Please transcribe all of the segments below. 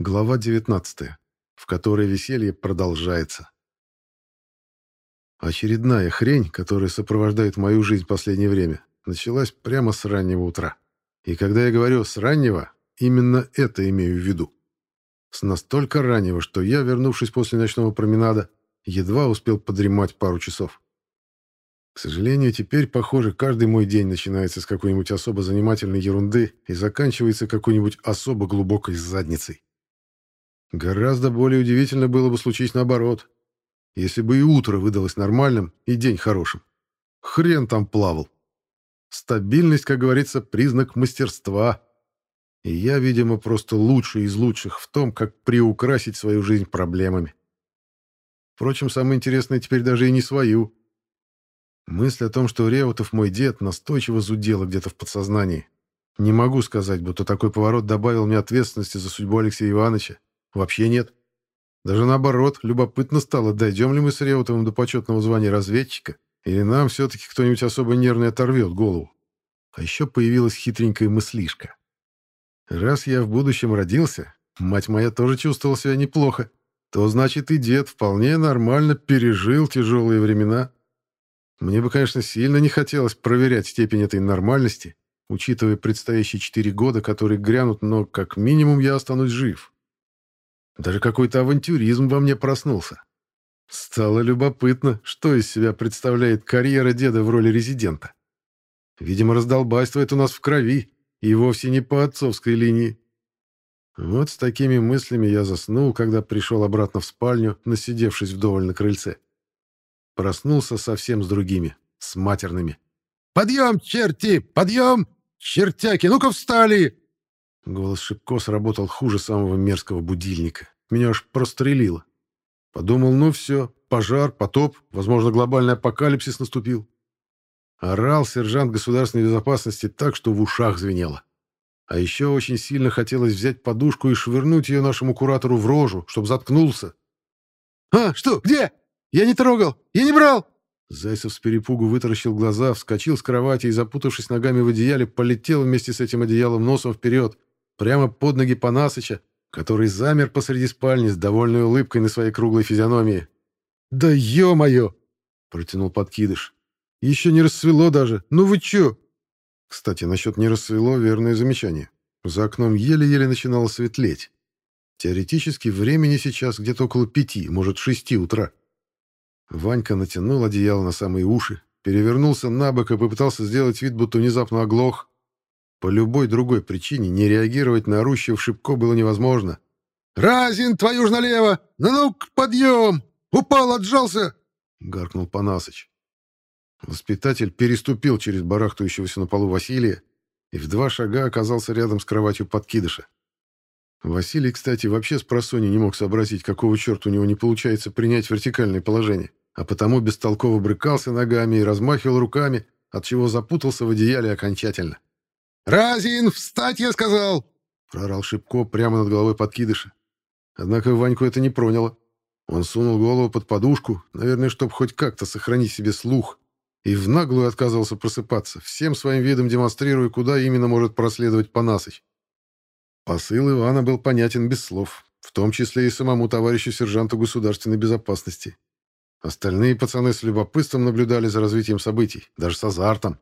Глава 19, в которой веселье продолжается. Очередная хрень, которая сопровождает мою жизнь в последнее время, началась прямо с раннего утра. И когда я говорю «с раннего», именно это имею в виду. С настолько раннего, что я, вернувшись после ночного променада, едва успел подремать пару часов. К сожалению, теперь, похоже, каждый мой день начинается с какой-нибудь особо занимательной ерунды и заканчивается какой-нибудь особо глубокой задницей. Гораздо более удивительно было бы случись наоборот. Если бы и утро выдалось нормальным, и день хорошим. Хрен там плавал. Стабильность, как говорится, признак мастерства. И я, видимо, просто лучший из лучших в том, как приукрасить свою жизнь проблемами. Впрочем, самое интересное теперь даже и не свою. Мысль о том, что Реутов мой дед, настойчиво зудела где-то в подсознании. Не могу сказать, будто такой поворот добавил мне ответственности за судьбу Алексея Ивановича. Вообще нет. Даже наоборот, любопытно стало, дойдем ли мы с Реутовым до почетного звания разведчика, или нам все-таки кто-нибудь особо нервный оторвет голову. А еще появилась хитренькая мыслишка. Раз я в будущем родился, мать моя тоже чувствовала себя неплохо, то значит и дед вполне нормально пережил тяжелые времена. Мне бы, конечно, сильно не хотелось проверять степень этой нормальности, учитывая предстоящие четыре года, которые грянут, но как минимум я останусь жив. Даже какой-то авантюризм во мне проснулся. Стало любопытно, что из себя представляет карьера деда в роли резидента. Видимо, раздолбайство это у нас в крови, и вовсе не по отцовской линии. Вот с такими мыслями я заснул, когда пришел обратно в спальню, насидевшись вдоволь на крыльце. Проснулся совсем с другими, с матерными. «Подъем, черти! Подъем! Чертяки, ну-ка встали!» Голос Шипко сработал хуже самого мерзкого будильника. Меня аж прострелило. Подумал, ну все, пожар, потоп, возможно, глобальный апокалипсис наступил. Орал сержант государственной безопасности так, что в ушах звенело. А еще очень сильно хотелось взять подушку и швырнуть ее нашему куратору в рожу, чтобы заткнулся. «А, что, где? Я не трогал, я не брал!» Зайцев с перепугу вытаращил глаза, вскочил с кровати и, запутавшись ногами в одеяле, полетел вместе с этим одеялом носом вперед, прямо под ноги Панасыча, который замер посреди спальни с довольной улыбкой на своей круглой физиономии. «Да ё-моё!» — протянул подкидыш. «Еще не рассвело даже. Ну вы чё?» Кстати, насчет «не рассвело» — верное замечание. За окном еле-еле начинало светлеть. Теоретически времени сейчас где-то около пяти, может, шести утра. Ванька натянул одеяло на самые уши, перевернулся на бок и попытался сделать вид, будто внезапно оглох, по любой другой причине не реагировать на орущего Шибко было невозможно. «Разин, твою ж налево! Ну ну подъем! Упал, отжался!» — гаркнул Панасыч. Воспитатель переступил через барахтающегося на полу Василия и в два шага оказался рядом с кроватью подкидыша. Василий, кстати, вообще с просони не мог сообразить, какого черта у него не получается принять вертикальное положение, а потому бестолково брыкался ногами и размахивал руками, от чего запутался в одеяле окончательно. «Разин, встать, я сказал!» — прорал Шипко прямо над головой подкидыша. Однако Ваньку это не проняло. Он сунул голову под подушку, наверное, чтобы хоть как-то сохранить себе слух, и в наглую отказывался просыпаться, всем своим видом демонстрируя, куда именно может проследовать Панасыч. Посыл Ивана был понятен без слов, в том числе и самому товарищу сержанту государственной безопасности. Остальные пацаны с любопытством наблюдали за развитием событий, даже с азартом.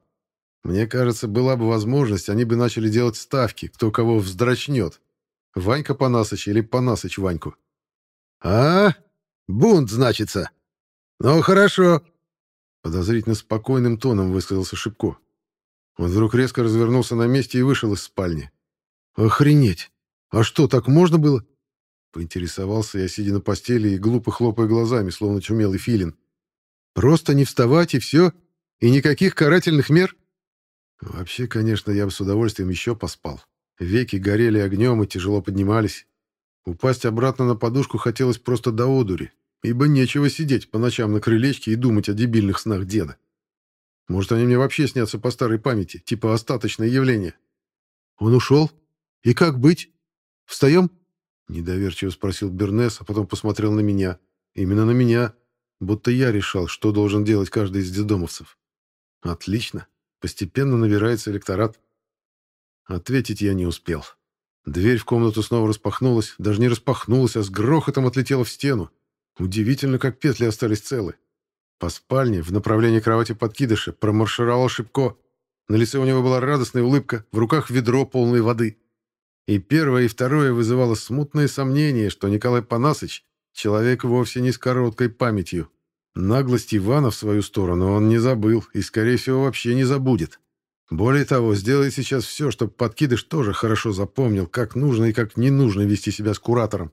Мне кажется, была бы возможность, они бы начали делать ставки, кто кого вздрачнет. Ванька Панасыч или Панасыч Ваньку. «А? Бунт, значится? Ну, хорошо!» Подозрительно спокойным тоном высказался Шипко. Он вдруг резко развернулся на месте и вышел из спальни. «Охренеть! А что, так можно было?» Поинтересовался я, сидя на постели и глупо хлопая глазами, словно чумелый филин. «Просто не вставать и все? И никаких карательных мер?» Вообще, конечно, я бы с удовольствием еще поспал. Веки горели огнем и тяжело поднимались. Упасть обратно на подушку хотелось просто до одури, ибо нечего сидеть по ночам на крылечке и думать о дебильных снах деда. Может, они мне вообще снятся по старой памяти, типа остаточное явление. «Он ушел? И как быть? Встаем?» Недоверчиво спросил Бернес, а потом посмотрел на меня. Именно на меня, будто я решал, что должен делать каждый из дедомовцев. «Отлично. Постепенно набирается электорат. Ответить я не успел. Дверь в комнату снова распахнулась, даже не распахнулась, а с грохотом отлетела в стену. Удивительно, как петли остались целы. По спальне, в направлении кровати подкидыша, промаршировал Шипко. На лице у него была радостная улыбка, в руках ведро полной воды. И первое, и второе вызывало смутное сомнение, что Николай Панасыч — человек вовсе не с короткой памятью. Наглость Ивана в свою сторону он не забыл и, скорее всего, вообще не забудет. Более того, сделает сейчас все, чтобы подкидыш тоже хорошо запомнил, как нужно и как не нужно вести себя с куратором.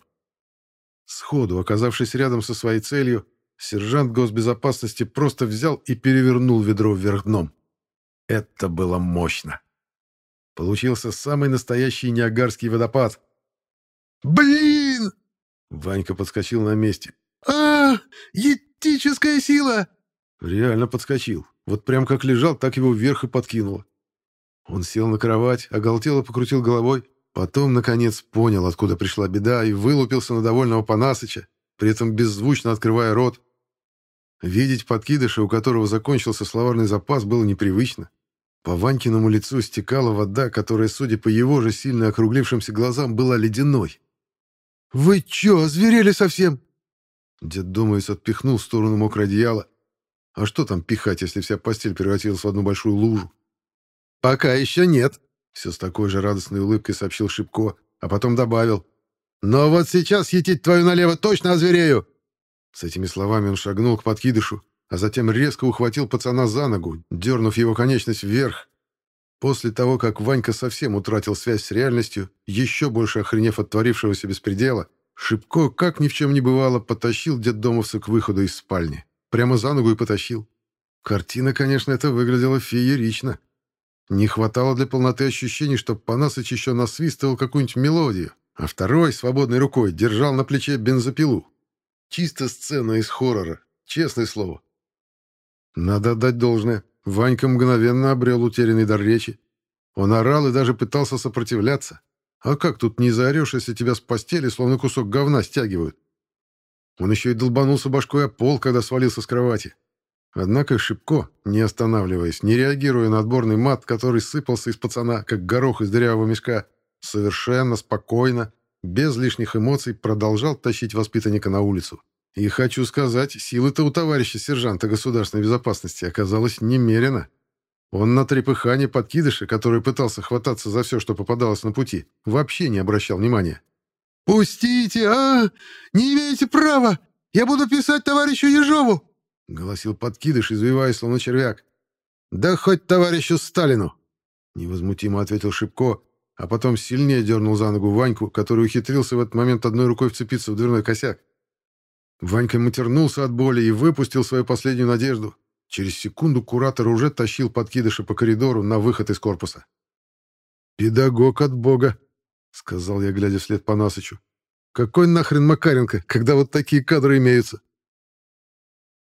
Сходу, оказавшись рядом со своей целью, сержант госбезопасности просто взял и перевернул ведро вверх дном. Это было мощно. Получился самый настоящий Ниагарский водопад. «Блин!» Ванька подскочил на месте. «А, етическая сила!» Реально подскочил. Вот прям как лежал, так его вверх и подкинуло. Он сел на кровать, оголтело покрутил головой, потом, наконец, понял, откуда пришла беда, и вылупился на довольного Панасыча, при этом беззвучно открывая рот. Видеть подкидыша, у которого закончился словарный запас, было непривычно. По Ванькиному лицу стекала вода, которая, судя по его же сильно округлившимся глазам, была ледяной. «Вы чё, озверели совсем?» Дед Думовец отпихнул в сторону мокрое одеяло. А что там пихать, если вся постель превратилась в одну большую лужу? «Пока еще нет», — все с такой же радостной улыбкой сообщил Шипко, а потом добавил. «Но вот сейчас етить твою налево точно озверею!» С этими словами он шагнул к подкидышу, а затем резко ухватил пацана за ногу, дернув его конечность вверх. После того, как Ванька совсем утратил связь с реальностью, еще больше охренев от творившегося беспредела, Шипко, как ни в чем не бывало, потащил детдомовца к выходу из спальни. Прямо за ногу и потащил. Картина, конечно, это выглядела феерично. Не хватало для полноты ощущений, что Панасыч еще насвистывал какую-нибудь мелодию, а второй, свободной рукой, держал на плече бензопилу. Чисто сцена из хоррора, честное слово. Надо отдать должное. Ванька мгновенно обрел утерянный дар речи. Он орал и даже пытался сопротивляться. А как тут не заорешь, если тебя с постели словно кусок говна стягивают? Он еще и долбанулся башкой о пол, когда свалился с кровати. Однако Шипко, не останавливаясь, не реагируя на отборный мат, который сыпался из пацана, как горох из дырявого мешка, совершенно спокойно, без лишних эмоций, продолжал тащить воспитанника на улицу. И хочу сказать, силы-то у товарища сержанта государственной безопасности оказалось немерено. Он на трепыхание подкидыша, который пытался хвататься за все, что попадалось на пути, вообще не обращал внимания. «Пустите, а! Не имеете права! Я буду писать товарищу Ежову!» — голосил подкидыш, извиваясь, словно червяк. «Да хоть товарищу Сталину!» — невозмутимо ответил Шипко, а потом сильнее дернул за ногу Ваньку, который ухитрился в этот момент одной рукой вцепиться в дверной косяк. Ванька матернулся от боли и выпустил свою последнюю надежду. Через секунду куратор уже тащил подкидыша по коридору на выход из корпуса. «Педагог от бога», — сказал я, глядя вслед по Насычу. «Какой нахрен Макаренко, когда вот такие кадры имеются?»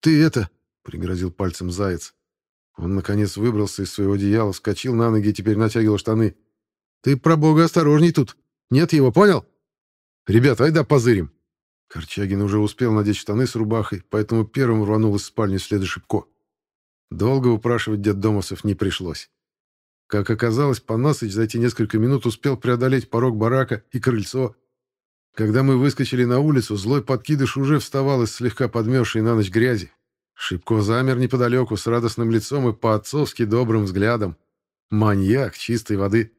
«Ты это...» — пригрозил пальцем заяц. Он, наконец, выбрался из своего одеяла, вскочил на ноги и теперь натягивал штаны. «Ты про бога осторожней тут. Нет его, понял? Ребята, айда позырим». Корчагин уже успел надеть штаны с рубахой, поэтому первым рванул из спальни вслед за Шипко. Долго упрашивать детдомовцев не пришлось. Как оказалось, Панасыч за эти несколько минут успел преодолеть порог барака и крыльцо. Когда мы выскочили на улицу, злой подкидыш уже вставал из слегка подмерзшей на ночь грязи. Шипко замер неподалеку с радостным лицом и по-отцовски добрым взглядом. Маньяк чистой воды.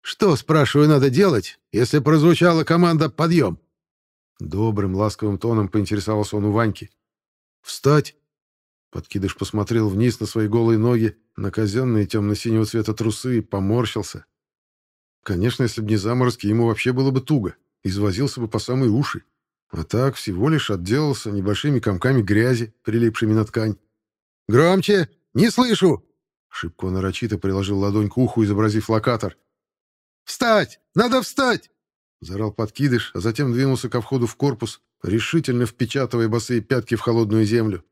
«Что, спрашиваю, надо делать, если прозвучала команда «Подъем»?» Добрым, ласковым тоном поинтересовался он у Ваньки. «Встать!» Подкидыш посмотрел вниз на свои голые ноги, на казенные темно-синего цвета трусы и поморщился. Конечно, если бы не заморозки, ему вообще было бы туго, извозился бы по самые уши. А так всего лишь отделался небольшими комками грязи, прилипшими на ткань. «Громче! Не слышу!» Шибко нарочито приложил ладонь к уху, изобразив локатор. «Встать! Надо встать!» Зарал подкидыш, а затем двинулся ко входу в корпус, решительно впечатывая босые пятки в холодную землю.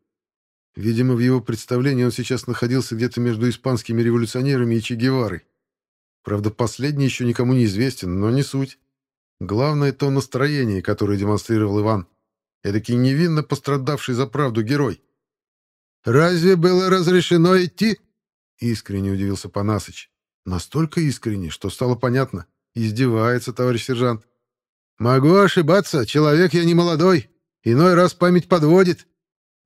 Видимо, в его представлении он сейчас находился где-то между испанскими революционерами и Че Геварой. Правда, последний еще никому не известен, но не суть. Главное то настроение, которое демонстрировал Иван. Эдакий невинно пострадавший за правду герой. «Разве было разрешено идти?» Искренне удивился Панасыч. Настолько искренне, что стало понятно. Издевается, товарищ сержант. Могу ошибаться, человек я не молодой. Иной раз память подводит.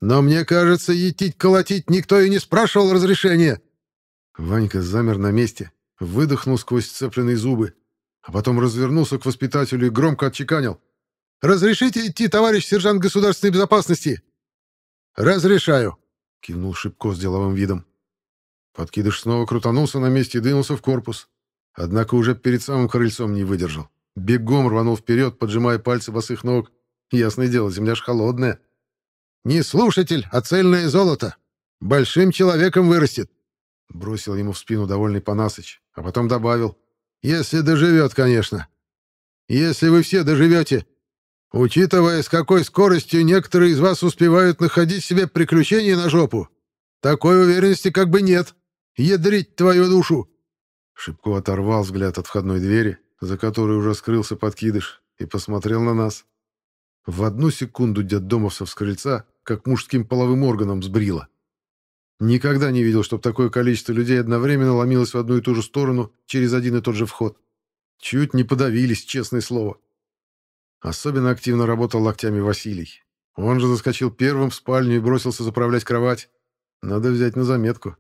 Но мне кажется, етить-колотить никто и не спрашивал разрешения. Ванька замер на месте, выдохнул сквозь сцепленные зубы, а потом развернулся к воспитателю и громко отчеканил. «Разрешите идти, товарищ сержант государственной безопасности?» «Разрешаю», — кивнул Шипко с деловым видом. Подкидыш снова крутанулся на месте и двинулся в корпус. Однако уже перед самым крыльцом не выдержал. Бегом рванул вперед, поджимая пальцы босых ног. Ясное дело, земля ж холодная. «Не слушатель, а цельное золото. Большим человеком вырастет», — бросил ему в спину довольный Панасыч, а потом добавил. «Если доживет, конечно. Если вы все доживете. Учитывая, с какой скоростью некоторые из вас успевают находить себе приключения на жопу, такой уверенности как бы нет. Ядрить твою душу!» Шипко оторвал взгляд от входной двери, за которой уже скрылся подкидыш, и посмотрел на нас. В одну секунду детдомовцев с крыльца как мужским половым органом сбрило. Никогда не видел, чтобы такое количество людей одновременно ломилось в одну и ту же сторону через один и тот же вход. Чуть не подавились, честное слово. Особенно активно работал локтями Василий. Он же заскочил первым в спальню и бросился заправлять кровать. Надо взять на заметку.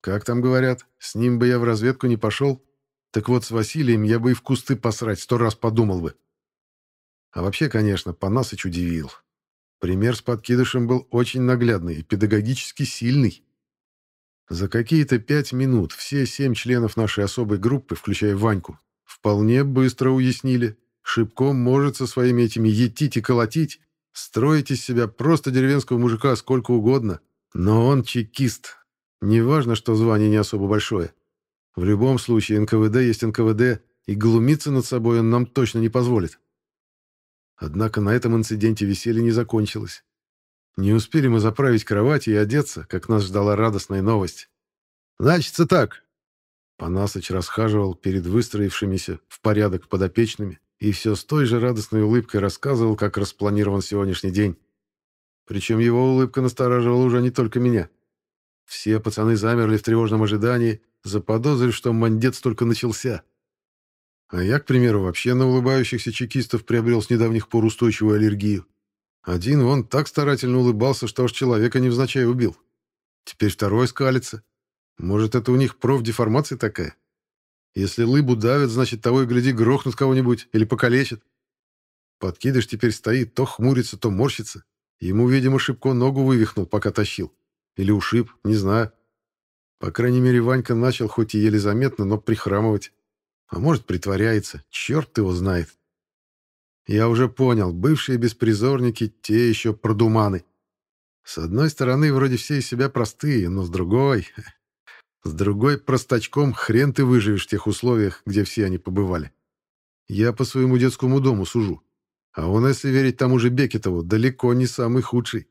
Как там говорят, с ним бы я в разведку не пошел. Так вот, с Василием я бы и в кусты посрать сто раз подумал бы. А вообще, конечно, Панасыч удивил. Пример с подкидышем был очень наглядный и педагогически сильный. За какие-то пять минут все семь членов нашей особой группы, включая Ваньку, вполне быстро уяснили, Шибком может со своими этими етить и колотить, строить из себя просто деревенского мужика сколько угодно, но он чекист. Неважно, что звание не особо большое. В любом случае НКВД есть НКВД, и глумиться над собой он нам точно не позволит. Однако на этом инциденте веселье не закончилось. Не успели мы заправить кровать и одеться, как нас ждала радостная новость. «Значится так». Панасыч расхаживал перед выстроившимися в порядок подопечными и все с той же радостной улыбкой рассказывал, как распланирован сегодняшний день. Причем его улыбка настораживала уже не только меня. Все пацаны замерли в тревожном ожидании, заподозрив, что мандец только начался. А я, к примеру, вообще на улыбающихся чекистов приобрел с недавних пор устойчивую аллергию. Один вон так старательно улыбался, что аж человека невзначай убил. Теперь второй скалится. Может, это у них профдеформация такая? Если лыбу давят, значит, того и гляди, грохнут кого-нибудь или покалечат. Подкидыш теперь стоит, то хмурится, то морщится. Ему, видимо, Шибко ногу вывихнул, пока тащил. Или ушиб, не знаю. По крайней мере, Ванька начал, хоть и еле заметно, но прихрамывать. А может, притворяется. Черт его знает. Я уже понял, бывшие беспризорники — те еще продуманы. С одной стороны, вроде все из себя простые, но с другой... С другой простачком хрен ты выживешь в тех условиях, где все они побывали. Я по своему детскому дому сужу. А он, если верить тому же Бекетову, далеко не самый худший.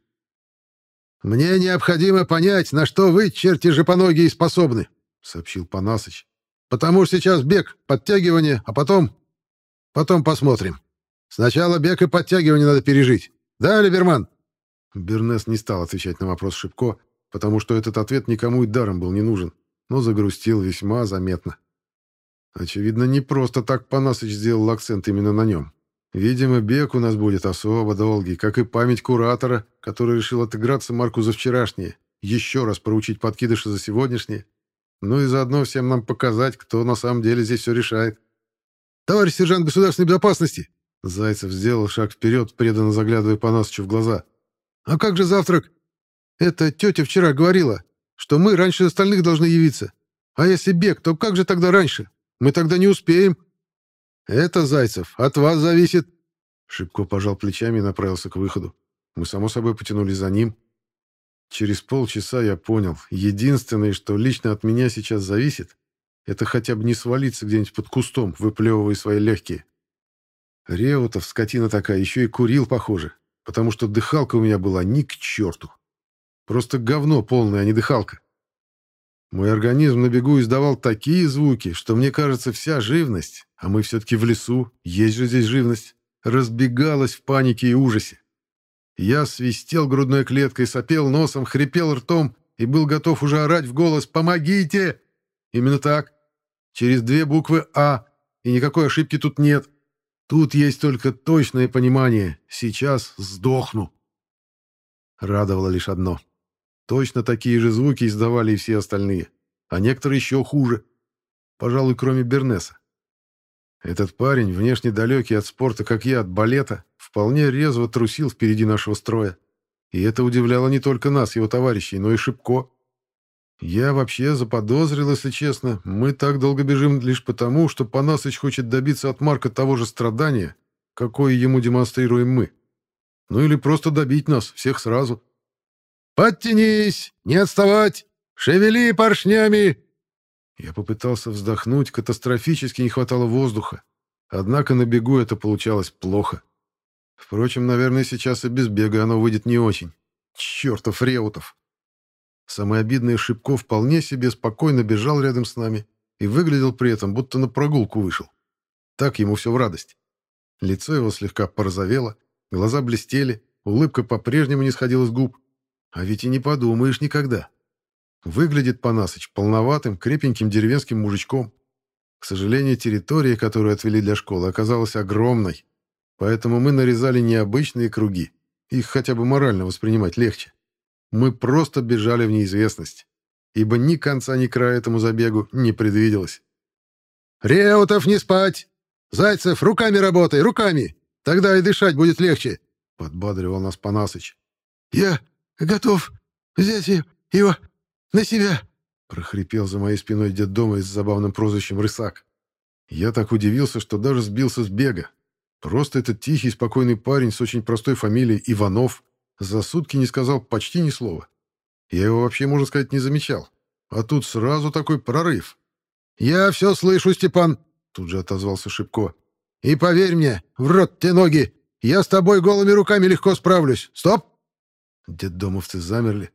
«Мне необходимо понять, на что вы, черти же по ноги, способны», — сообщил Панасыч. Потому что сейчас бег, подтягивание, а потом... Потом посмотрим. Сначала бег и подтягивание надо пережить. Да, Либерман?» Бернес не стал отвечать на вопрос Шипко, потому что этот ответ никому и даром был не нужен, но загрустил весьма заметно. Очевидно, не просто так Панасыч сделал акцент именно на нем. Видимо, бег у нас будет особо долгий, как и память куратора, который решил отыграться Марку за вчерашнее, еще раз проучить подкидыши за сегодняшнее ну и заодно всем нам показать, кто на самом деле здесь все решает. «Товарищ сержант государственной безопасности!» Зайцев сделал шаг вперед, преданно заглядывая Панасычу в глаза. «А как же завтрак? Эта тетя вчера говорила, что мы раньше остальных должны явиться. А если бег, то как же тогда раньше? Мы тогда не успеем». «Это, Зайцев, от вас зависит». Шибко пожал плечами и направился к выходу. Мы, само собой, потянулись за ним. Через полчаса я понял, единственное, что лично от меня сейчас зависит, это хотя бы не свалиться где-нибудь под кустом, выплевывая свои легкие. Реутов, скотина такая, еще и курил, похоже, потому что дыхалка у меня была ни к черту. Просто говно полное, а не дыхалка. Мой организм на бегу издавал такие звуки, что мне кажется, вся живность, а мы все-таки в лесу, есть же здесь живность, разбегалась в панике и ужасе. Я свистел грудной клеткой, сопел носом, хрипел ртом и был готов уже орать в голос «Помогите!» Именно так. Через две буквы «А» и никакой ошибки тут нет. Тут есть только точное понимание. Сейчас сдохну. Радовало лишь одно. Точно такие же звуки издавали и все остальные, а некоторые еще хуже. Пожалуй, кроме Бернеса. Этот парень, внешне далекий от спорта, как я, от балета, вполне резво трусил впереди нашего строя. И это удивляло не только нас, его товарищей, но и Шипко. Я вообще заподозрил, если честно, мы так долго бежим лишь потому, что Панасыч хочет добиться от Марка того же страдания, какое ему демонстрируем мы. Ну или просто добить нас, всех сразу. «Подтянись! Не отставать! Шевели поршнями!» Я попытался вздохнуть, катастрофически не хватало воздуха. Однако на бегу это получалось плохо. Впрочем, наверное, сейчас и без бега оно выйдет не очень. Чертов Реутов! Самый обидный Шипков вполне себе спокойно бежал рядом с нами и выглядел при этом, будто на прогулку вышел. Так ему все в радость. Лицо его слегка порозовело, глаза блестели, улыбка по-прежнему не сходила с губ. А ведь и не подумаешь никогда. Выглядит Панасыч полноватым, крепеньким деревенским мужичком. К сожалению, территория, которую отвели для школы, оказалась огромной, поэтому мы нарезали необычные круги. Их хотя бы морально воспринимать легче. Мы просто бежали в неизвестность, ибо ни конца, ни края этому забегу не предвиделось. «Реутов, не спать! Зайцев, руками работай, руками! Тогда и дышать будет легче!» — подбадривал нас Панасыч. «Я готов взять его на себя!» — прохрипел за моей спиной дед дома с забавным прозвищем «Рысак». Я так удивился, что даже сбился с бега. Просто этот тихий, спокойный парень с очень простой фамилией Иванов — за сутки не сказал почти ни слова. Я его вообще, можно сказать, не замечал. А тут сразу такой прорыв. «Я все слышу, Степан!» — тут же отозвался Шипко. «И поверь мне, в рот те ноги! Я с тобой голыми руками легко справлюсь! Стоп!» Детдомовцы замерли.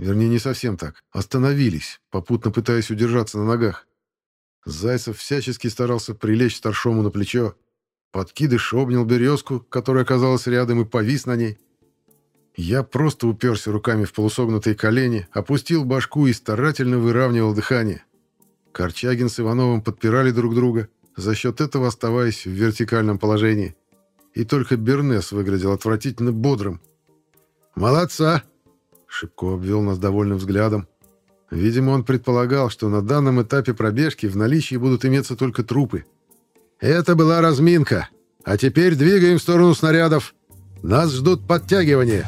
Вернее, не совсем так. Остановились, попутно пытаясь удержаться на ногах. Зайцев всячески старался прилечь старшому на плечо. Подкидыш обнял березку, которая оказалась рядом, и повис на ней. Я просто уперся руками в полусогнутые колени, опустил башку и старательно выравнивал дыхание. Корчагин с Ивановым подпирали друг друга, за счет этого оставаясь в вертикальном положении. И только Бернес выглядел отвратительно бодрым. «Молодца!» — Шипко обвел нас довольным взглядом. Видимо, он предполагал, что на данном этапе пробежки в наличии будут иметься только трупы. «Это была разминка. А теперь двигаем в сторону снарядов. Нас ждут подтягивания».